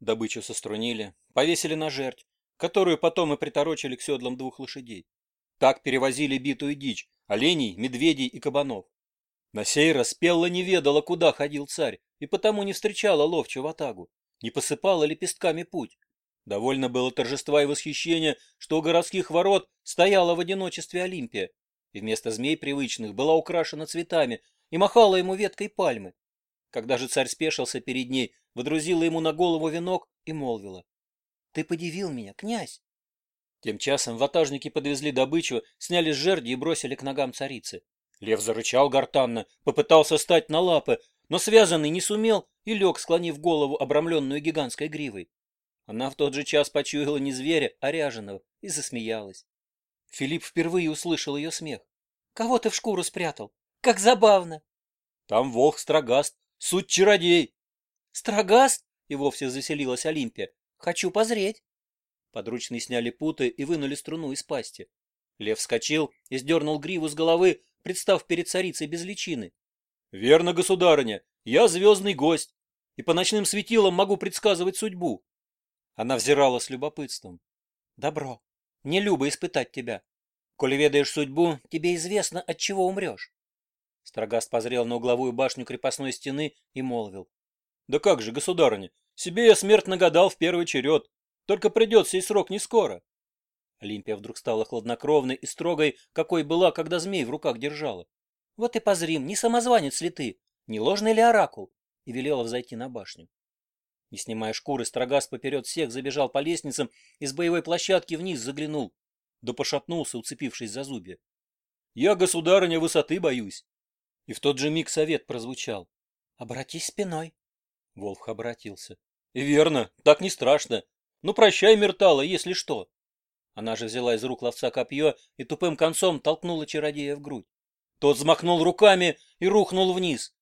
Добычу сострунили, повесили на жерть, которую потом и приторочили к седлам двух лошадей. Так перевозили битую дичь, оленей, медведей и кабанов. На сей раз Пелла не ведала, куда ходил царь, и потому не встречала ловчую ватагу, не посыпала лепестками путь. Довольно было торжества и восхищения, что у городских ворот стояла в одиночестве Олимпия, и вместо змей привычных была украшена цветами и махала ему веткой пальмы. Когда же царь спешился перед ней водрузила ему на голову венок и молвила. «Ты подивил меня, князь!» Тем часом ватажники подвезли добычу, сняли с жерди и бросили к ногам царицы. Лев зарычал гортанно, попытался встать на лапы, но связанный не сумел и лег, склонив голову, обрамленную гигантской гривой. Она в тот же час почуяла не зверя, а ряженого, и засмеялась. Филипп впервые услышал ее смех. «Кого ты в шкуру спрятал? Как забавно!» «Там волк строгаст, суть чародей!» Строгаст И вовсе заселилась Олимпия. Хочу позреть. Подручные сняли путы и вынули струну из пасти. Лев вскочил и сдернул гриву с головы, представ перед царицей без личины. — Верно, государыня, я звездный гость, и по ночным светилам могу предсказывать судьбу. Она взирала с любопытством. — Добро, мне любо испытать тебя. Коли ведаешь судьбу, тебе известно, от чего умрешь. Строгаст позрел на угловую башню крепостной стены и молвил. Да как же, государыня, себе я смерть нагадал в первый черед. Только придет сей срок не скоро. Олимпия вдруг стала хладнокровной и строгой, какой была, когда змей в руках держала. Вот и позрим, не самозванец ли ты, не ложный ли оракул? И велела взойти на башню. Не снимая шкуры, строгас поперед всех забежал по лестницам и с боевой площадки вниз заглянул. Да пошатнулся, уцепившись за зубья. «Я, государыня, высоты боюсь!» И в тот же миг совет прозвучал. «Обратись спиной!» Волф обратился. «Верно, так не страшно. Ну, прощай, Мертала, если что». Она же взяла из рук ловца копье и тупым концом толкнула чародея в грудь. Тот взмахнул руками и рухнул вниз.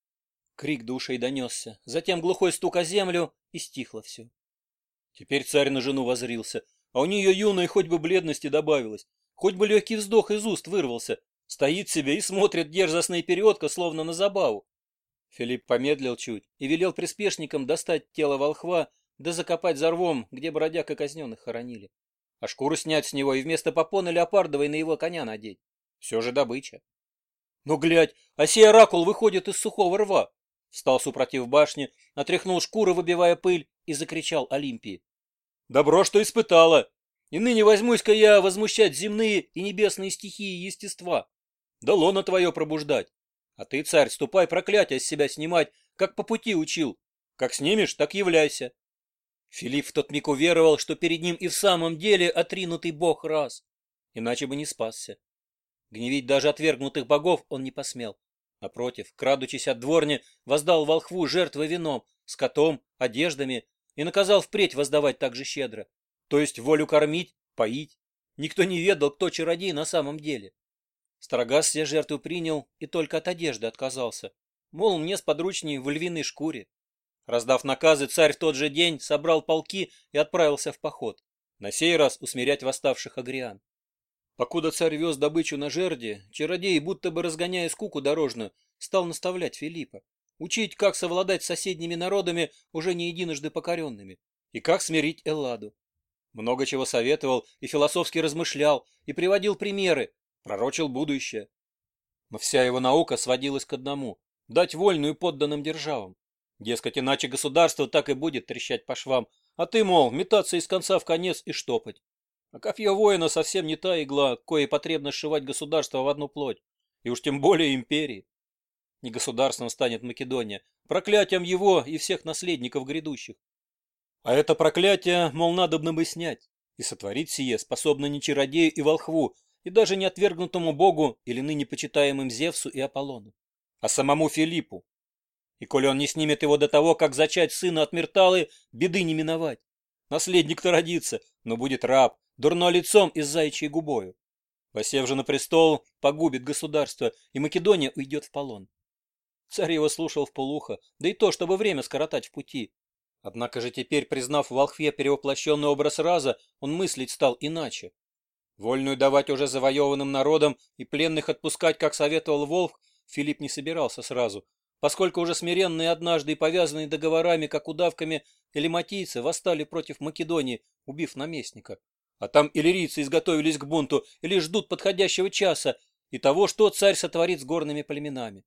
Крик душей донесся, затем глухой стук о землю, и стихло все. Теперь царь на жену возрился, а у нее юной хоть бы бледности добавилось, хоть бы легкий вздох из уст вырвался. Стоит себе и смотрит дерзостно и словно на забаву. Филипп помедлил чуть и велел приспешникам достать тело волхва, да закопать за рвом, где бродяг и казненных хоронили. А шкуру снять с него и вместо попона леопардовой на его коня надеть. Все же добыча. Но, глядь, а сей оракул выходит из сухого рва. Встал супротив башни, отряхнул шкуру, выбивая пыль, и закричал Олимпии. Добро, что испытала. И ныне возьмусь-ка я возмущать земные и небесные стихии естества. Да лоно твое пробуждать. А ты, царь, ступай проклятие с себя снимать, как по пути учил. Как снимешь, так являйся. Филипп в тот миг уверовал, что перед ним и в самом деле отринутый бог раз, иначе бы не спасся. Гневить даже отвергнутых богов он не посмел. Напротив, крадучись от дворни, воздал волхву жертвы вином, скотом, одеждами и наказал впредь воздавать так же щедро. То есть волю кормить, поить. Никто не ведал, кто чародей на самом деле. Строгас все жертву принял и только от одежды отказался. Мол, мне сподручнее в львиной шкуре. Раздав наказы, царь в тот же день собрал полки и отправился в поход. На сей раз усмирять восставших агриан. Покуда царь вез добычу на жерди, чародей, будто бы разгоняя скуку дорожную, стал наставлять Филиппа. Учить, как совладать с соседними народами, уже не единожды покоренными. И как смирить Элладу. Много чего советовал и философски размышлял, и приводил примеры, пророчил будущее. Но вся его наука сводилась к одному – дать вольную подданным державам. Дескать, иначе государство так и будет трещать по швам, а ты, мол, метаться из конца в конец и штопать. А копье воина совсем не та игла, кое потребно сшивать государство в одну плоть, и уж тем более империи. Не государством станет Македония, проклятием его и всех наследников грядущих. А это проклятие, мол, надобно бы снять, и сотворить сие способно не чародею и волхву, и даже не отвергнутому богу или ныне почитаемым Зевсу и Аполлону, а самому Филиппу. И коли он не снимет его до того, как зачать сына от Мирталы, беды не миновать. Наследник-то родится, но будет раб, дурно лицом и с зайчьей губою. Посев же на престол, погубит государство, и Македония уйдет в полон. Царь его слушал в полухо, да и то, чтобы время скоротать в пути. Однако же теперь, признав в Волхве перевоплощенный образ Раза, он мыслить стал иначе. Вольную давать уже завоеванным народам и пленных отпускать, как советовал Волк, Филипп не собирался сразу, поскольку уже смиренные однажды и повязанные договорами, как удавками, элематийцы восстали против Македонии, убив наместника. А там иллирийцы изготовились к бунту или ждут подходящего часа и того, что царь сотворит с горными племенами.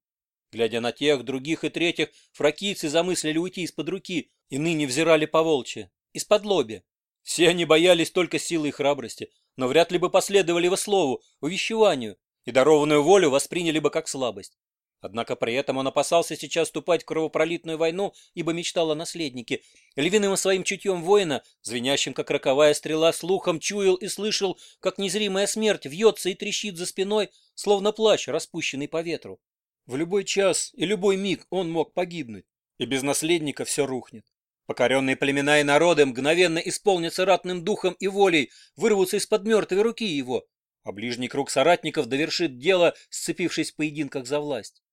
Глядя на тех, других и третьих, фракийцы замыслили уйти из-под руки и ныне взирали по волчьи, из-под лоби. Все они боялись только силы и храбрости, но вряд ли бы последовали его слову, увещеванию, и дарованную волю восприняли бы как слабость. Однако при этом он опасался сейчас вступать в кровопролитную войну, ибо мечтал о наследнике. Львиным своим чутьем воина, звенящим как роковая стрела, слухом чуял и слышал, как незримая смерть вьется и трещит за спиной, словно плащ, распущенный по ветру. В любой час и любой миг он мог погибнуть, и без наследника все рухнет. Покоренные племена и народы мгновенно исполнятся ратным духом и волей, вырвутся из-под мертвой руки его, а ближний круг соратников довершит дело, сцепившись в поединках за власть.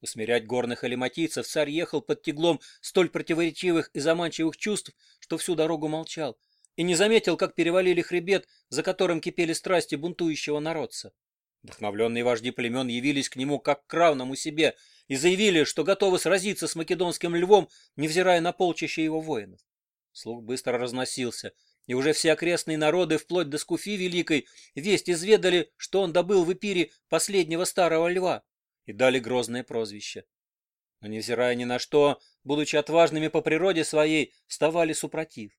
Усмирять горных алиматийцев царь ехал под тяглом столь противоречивых и заманчивых чувств, что всю дорогу молчал, и не заметил, как перевалили хребет, за которым кипели страсти бунтующего народца. Вдохновленные вожди племен явились к нему как к равному себе – и заявили, что готовы сразиться с македонским львом, невзирая на полчища его воинов. Слух быстро разносился, и уже все окрестные народы, вплоть до Скуфи Великой, весть изведали, что он добыл в Эпире последнего старого льва, и дали грозное прозвище. Но, невзирая ни на что, будучи отважными по природе своей, вставали супротив.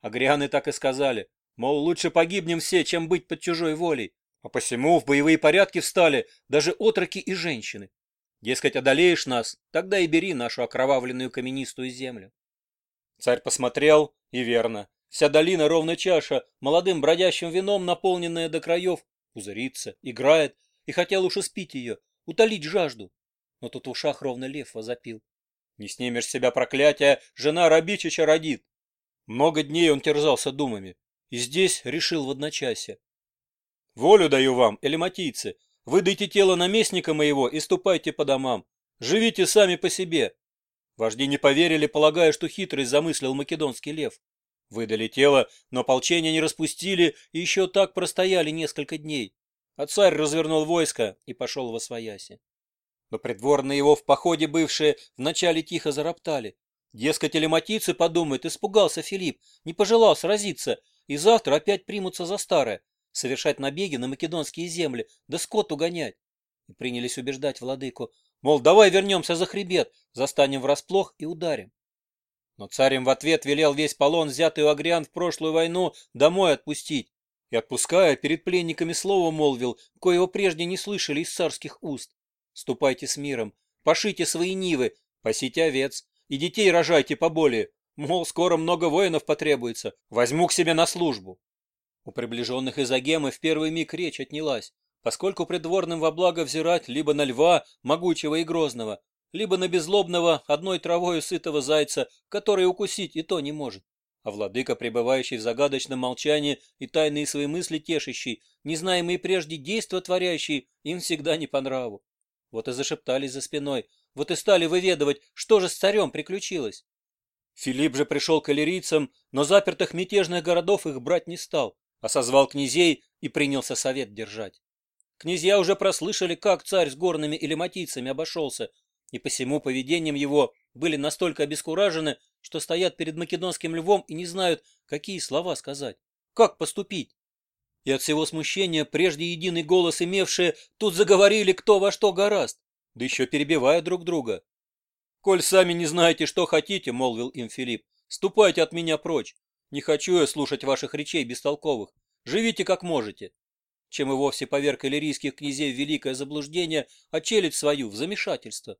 Агрианы так и сказали, мол, лучше погибнем все, чем быть под чужой волей. А посему в боевые порядки встали даже отроки и женщины. Дескать, одолеешь нас, тогда и бери нашу окровавленную каменистую землю. Царь посмотрел, и верно. Вся долина ровно чаша, молодым бродящим вином, наполненная до краев, пузырится, играет, и хотел уж испить ее, утолить жажду. Но тут в ушах ровно лев возопил. Не снимешь с себя проклятия, жена Рабичича родит. Много дней он терзался думами, и здесь решил в одночасье. Волю даю вам, элематийцы, Выдайте тело наместника моего и ступайте по домам. Живите сами по себе. Вожди не поверили, полагая, что хитрость замыслил македонский лев. Выдали тело, но ополчение не распустили и еще так простояли несколько дней. А царь развернул войско и пошел во свояси. Но придворные его в походе бывшие вначале тихо зароптали. Дескать, телематицы подумают, испугался Филипп, не пожелал сразиться, и завтра опять примутся за старое совершать набеги на македонские земли, да скот угонять. И принялись убеждать владыку, мол, давай вернемся за хребет, застанем врасплох и ударим. Но царем в ответ велел весь полон, взятый у агриан в прошлую войну, домой отпустить. И отпуская, перед пленниками слово молвил, коего прежде не слышали из царских уст. «Ступайте с миром, пошите свои нивы, пасите овец, и детей рожайте поболее, мол, скоро много воинов потребуется, возьму к себе на службу». У приближенных из Агемы в первый миг речь отнялась, поскольку придворным во благо взирать либо на льва, могучего и грозного, либо на безлобного, одной травою сытого зайца, который укусить и то не может. А владыка, пребывающий в загадочном молчании и тайные свои мысли тешащий, незнаемые прежде действо творящий, им всегда не по нраву. Вот и зашептались за спиной, вот и стали выведывать, что же с царем приключилось. Филипп же пришел к иллирийцам, но запертых мятежных городов их брать не стал осозвал князей и принялся совет держать. Князья уже прослышали, как царь с горными элематийцами обошелся, и посему поведением его были настолько обескуражены, что стоят перед македонским львом и не знают, какие слова сказать, как поступить. И от всего смущения прежде единый голос имевшие тут заговорили кто во что гораст, да еще перебивая друг друга. «Коль сами не знаете, что хотите, — молвил им Филипп, — ступайте от меня прочь. Не хочу я слушать ваших речей бестолковых. Живите как можете. Чем и вовсе поверг иллирийских князей в великое заблуждение, а челядь свою в замешательство.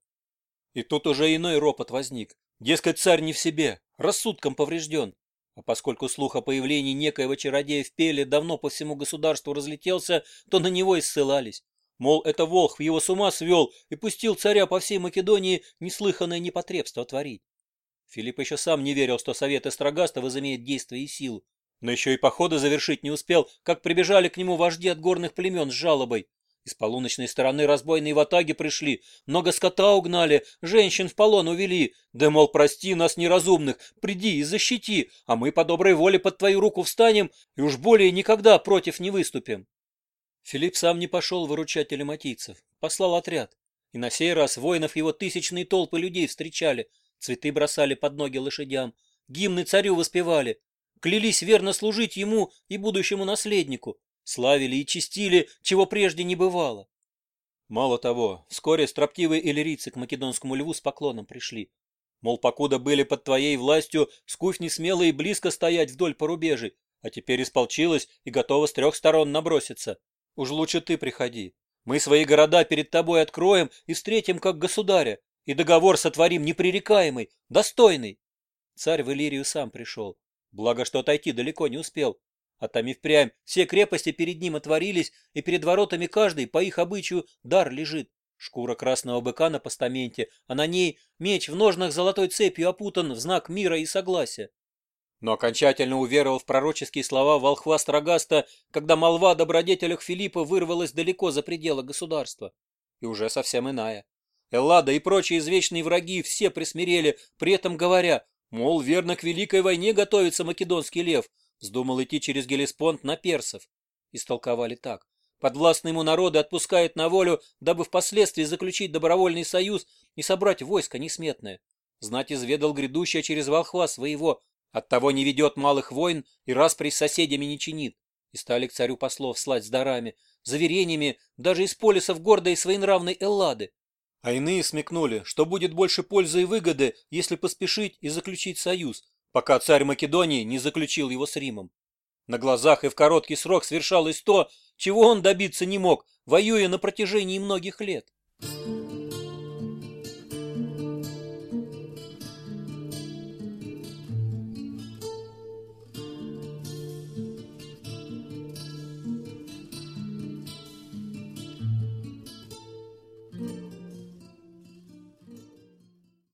И тут уже иной ропот возник. Дескать, царь не в себе, рассудком поврежден. А поскольку слух о появлении некоего чародея в Пеле давно по всему государству разлетелся, то на него и ссылались. Мол, это Волхв его с ума свел и пустил царя по всей Македонии неслыханное непотребство творить. Филипп еще сам не верил, что совет Эстрогаста возымеет действие и силу. Но еще и похода завершить не успел, как прибежали к нему вожди от горных племен с жалобой. Из полуночной стороны разбойные ватаги пришли, много скота угнали, женщин в полон увели. Да, мол, прости нас неразумных, приди и защити, а мы по доброй воле под твою руку встанем и уж более никогда против не выступим. Филипп сам не пошел выручать элематийцев, послал отряд. И на сей раз воинов его тысячные толпы людей встречали – цветы бросали под ноги лошадям, гимны царю воспевали, клялись верно служить ему и будущему наследнику, славили и чистили, чего прежде не бывало. Мало того, вскоре строптивые иллирийцы к македонскому льву с поклоном пришли. Мол, покуда были под твоей властью, скуфь не смела и близко стоять вдоль порубежей, а теперь исполчилась и готова с трех сторон наброситься. Уж лучше ты приходи. Мы свои города перед тобой откроем и встретим как государя и договор сотворим непререкаемый, достойный. Царь Валерию сам пришел, благо что отойти далеко не успел. А там и впрямь все крепости перед ним отворились, и перед воротами каждый по их обычаю дар лежит. Шкура красного быка на постаменте, а на ней меч в ножнах золотой цепью опутан в знак мира и согласия. Но окончательно уверовал в пророческие слова волхва Строгаста, когда молва о добродетелях Филиппа вырвалась далеко за пределы государства. И уже совсем иная. Эллада и прочие извечные враги все присмирели, при этом говоря, мол, верно к Великой войне готовится македонский лев, вздумал идти через Гелеспонд на персов. Истолковали так. Подвластные ему народы отпускают на волю, дабы впоследствии заключить добровольный союз и собрать войско несметное. Знать изведал грядущее через волхва своего, оттого не ведет малых войн и распри с соседями не чинит. И стали к царю послов слать с дарами, заверениями, даже из полисов гордой своенравной Эллады. А иные смекнули, что будет больше пользы и выгоды, если поспешить и заключить союз, пока царь Македонии не заключил его с Римом. На глазах и в короткий срок совершалось то, чего он добиться не мог, воюя на протяжении многих лет.